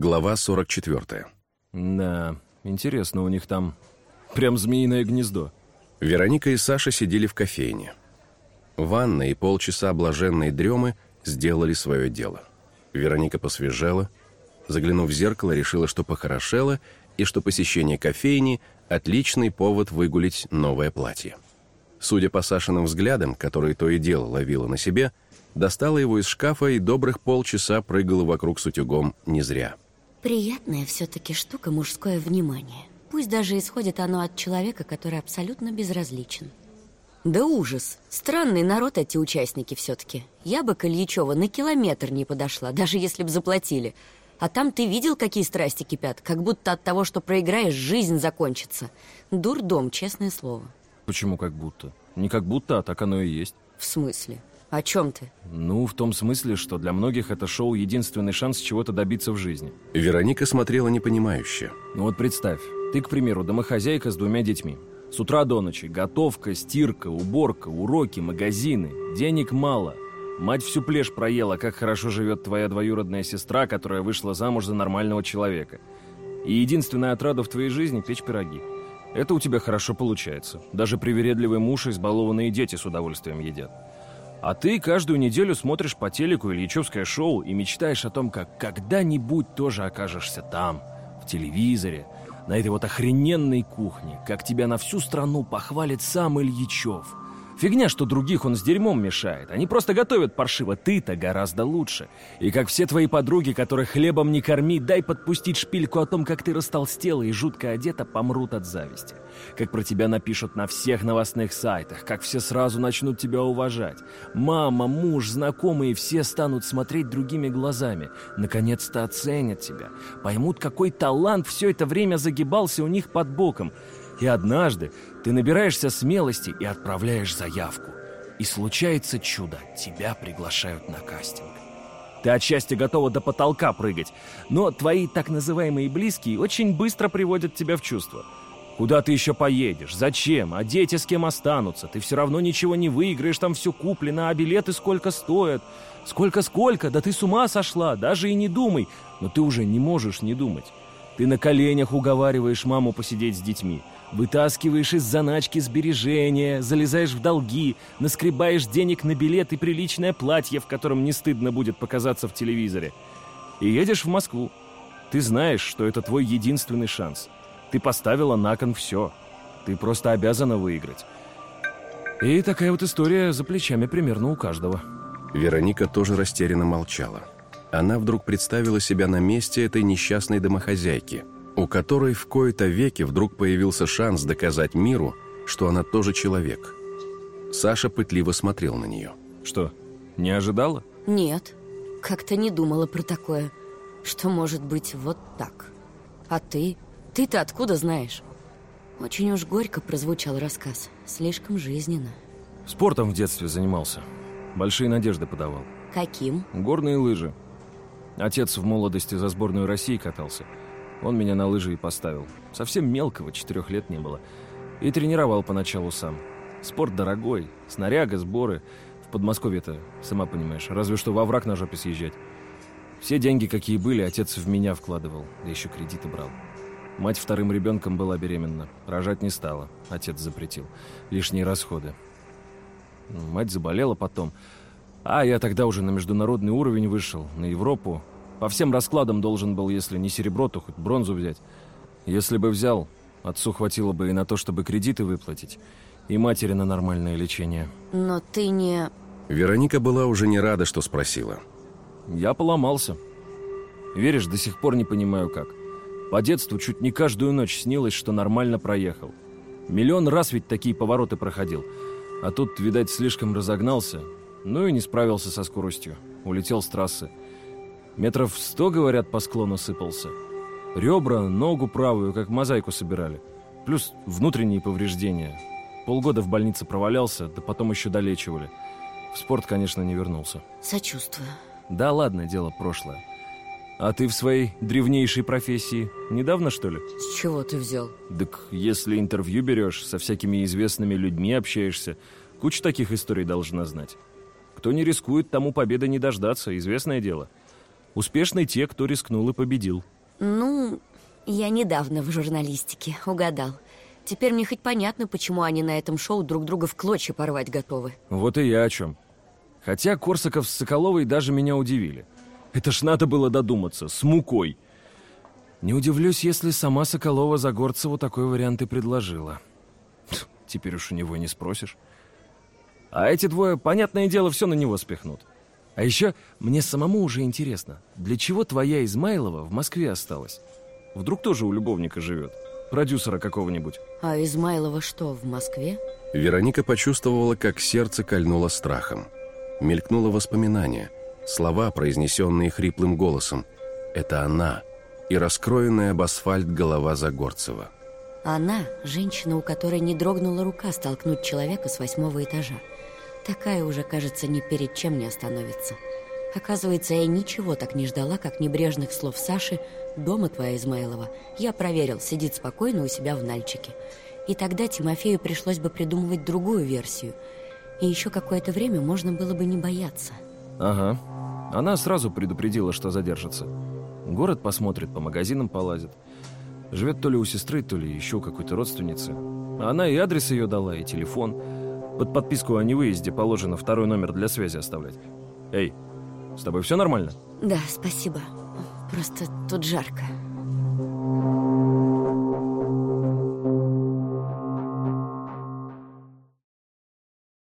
Глава 44. Да, интересно у них там. Прям змеиное гнездо. Вероника и Саша сидели в кофейне. Ванна и полчаса блаженной дремы сделали свое дело. Вероника посвежела, заглянув в зеркало, решила, что похорошела и что посещение кофейни – отличный повод выгулить новое платье. Судя по Сашиным взглядам, которые то и дело ловила на себе – достала его из шкафа и добрых полчаса прыгала вокруг с утюгом не зря. Приятная все-таки штука мужское внимание. Пусть даже исходит оно от человека, который абсолютно безразличен. Да ужас! Странный народ эти участники все-таки. Я бы к Ильичева на километр не подошла, даже если бы заплатили. А там ты видел, какие страсти кипят? Как будто от того, что проиграешь, жизнь закончится. Дурдом, честное слово. Почему как будто? Не как будто, а так оно и есть. В смысле? О чем ты? Ну, в том смысле, что для многих это шоу единственный шанс чего-то добиться в жизни. Вероника смотрела непонимающе. Ну вот представь, ты, к примеру, домохозяйка с двумя детьми. С утра до ночи готовка, стирка, уборка, уроки, магазины. Денег мало. Мать всю плешь проела, как хорошо живет твоя двоюродная сестра, которая вышла замуж за нормального человека. И единственная отрада в твоей жизни – печь пироги. Это у тебя хорошо получается. Даже привередливый муж и избалованные дети с удовольствием едят. А ты каждую неделю смотришь по телеку Ильичевское шоу и мечтаешь о том, как когда-нибудь тоже окажешься там, в телевизоре, на этой вот охрененной кухне, как тебя на всю страну похвалит сам Ильичев – Фигня, что других он с дерьмом мешает. Они просто готовят паршиво. Ты-то гораздо лучше. И как все твои подруги, которых хлебом не корми, дай подпустить шпильку о том, как ты растолстела и жутко одета, помрут от зависти. Как про тебя напишут на всех новостных сайтах, как все сразу начнут тебя уважать. Мама, муж, знакомые, все станут смотреть другими глазами. Наконец-то оценят тебя. Поймут, какой талант все это время загибался у них под боком. И однажды ты набираешься смелости и отправляешь заявку. И случается чудо, тебя приглашают на кастинг. Ты от счастья готова до потолка прыгать, но твои так называемые близкие очень быстро приводят тебя в чувство. Куда ты еще поедешь? Зачем? А дети с кем останутся? Ты все равно ничего не выиграешь, там все куплено, а билеты сколько стоят? Сколько-сколько? Да ты с ума сошла, даже и не думай. Но ты уже не можешь не думать. Ты на коленях уговариваешь маму посидеть с детьми. Вытаскиваешь из заначки сбережения, залезаешь в долги, наскребаешь денег на билет и приличное платье, в котором не стыдно будет показаться в телевизоре. И едешь в Москву. Ты знаешь, что это твой единственный шанс. Ты поставила на кон все. Ты просто обязана выиграть. И такая вот история за плечами примерно у каждого. Вероника тоже растерянно молчала. Она вдруг представила себя на месте этой несчастной домохозяйки – у которой в кои-то веки вдруг появился шанс доказать миру, что она тоже человек. Саша пытливо смотрел на нее. Что, не ожидала? Нет, как-то не думала про такое, что может быть вот так. А ты? Ты-то откуда знаешь? Очень уж горько прозвучал рассказ, слишком жизненно. Спортом в детстве занимался, большие надежды подавал. Каким? Горные лыжи. Отец в молодости за сборную России катался – он меня на лыжи и поставил. Совсем мелкого, четырех лет не было. И тренировал поначалу сам. Спорт дорогой, снаряга, сборы. В Подмосковье-то, сама понимаешь, разве что во враг на жопе съезжать. Все деньги, какие были, отец в меня вкладывал, да еще кредиты брал. Мать вторым ребенком была беременна. Рожать не стала. Отец запретил. Лишние расходы. Мать заболела потом. А я тогда уже на международный уровень вышел, на Европу. По всем раскладам должен был, если не серебро, то хоть бронзу взять. Если бы взял, отцу хватило бы и на то, чтобы кредиты выплатить, и матери на нормальное лечение. Но ты не... Вероника была уже не рада, что спросила. Я поломался. Веришь, до сих пор не понимаю как. По детству чуть не каждую ночь снилось, что нормально проехал. Миллион раз ведь такие повороты проходил. А тут, видать, слишком разогнался. Ну и не справился со скоростью. Улетел с трассы. Метров сто, говорят, по склону сыпался. Ребра, ногу правую, как мозаику собирали. Плюс внутренние повреждения. Полгода в больнице провалялся, да потом еще долечивали. В спорт, конечно, не вернулся. Сочувствую. Да ладно, дело прошлое. А ты в своей древнейшей профессии недавно, что ли? С чего ты взял? Так если интервью берешь, со всякими известными людьми общаешься, куча таких историй должна знать. Кто не рискует, тому победы не дождаться, известное дело. Успешны те, кто рискнул и победил. Ну, я недавно в журналистике, угадал. Теперь мне хоть понятно, почему они на этом шоу друг друга в клочья порвать готовы. Вот и я о чем. Хотя Корсаков с Соколовой даже меня удивили. Это ж надо было додуматься, с мукой. Не удивлюсь, если сама Соколова Загорцеву такой вариант и предложила. Теперь уж у него не спросишь. А эти двое, понятное дело, все на него спихнут. А еще мне самому уже интересно, для чего твоя Измайлова в Москве осталась? Вдруг тоже у любовника живет? Продюсера какого-нибудь. А Измайлова что, в Москве? Вероника почувствовала, как сердце кольнуло страхом. Мелькнуло воспоминание, слова, произнесенные хриплым голосом. Это она и раскроенная об асфальт голова Загорцева. Она – женщина, у которой не дрогнула рука столкнуть человека с восьмого этажа. Такая уже, кажется, ни перед чем не остановится. Оказывается, я ничего так не ждала, как небрежных слов Саши «Дома твоя, Измайлова». Я проверил, сидит спокойно у себя в Нальчике. И тогда Тимофею пришлось бы придумывать другую версию. И еще какое-то время можно было бы не бояться. Ага. Она сразу предупредила, что задержится. Город посмотрит, по магазинам полазит. Живет то ли у сестры, то ли еще у какой-то родственницы. Она и адрес ее дала, и телефон. Под подписку о невыезде положено второй номер для связи оставлять. Эй, с тобой все нормально? Да, спасибо. Просто тут жарко.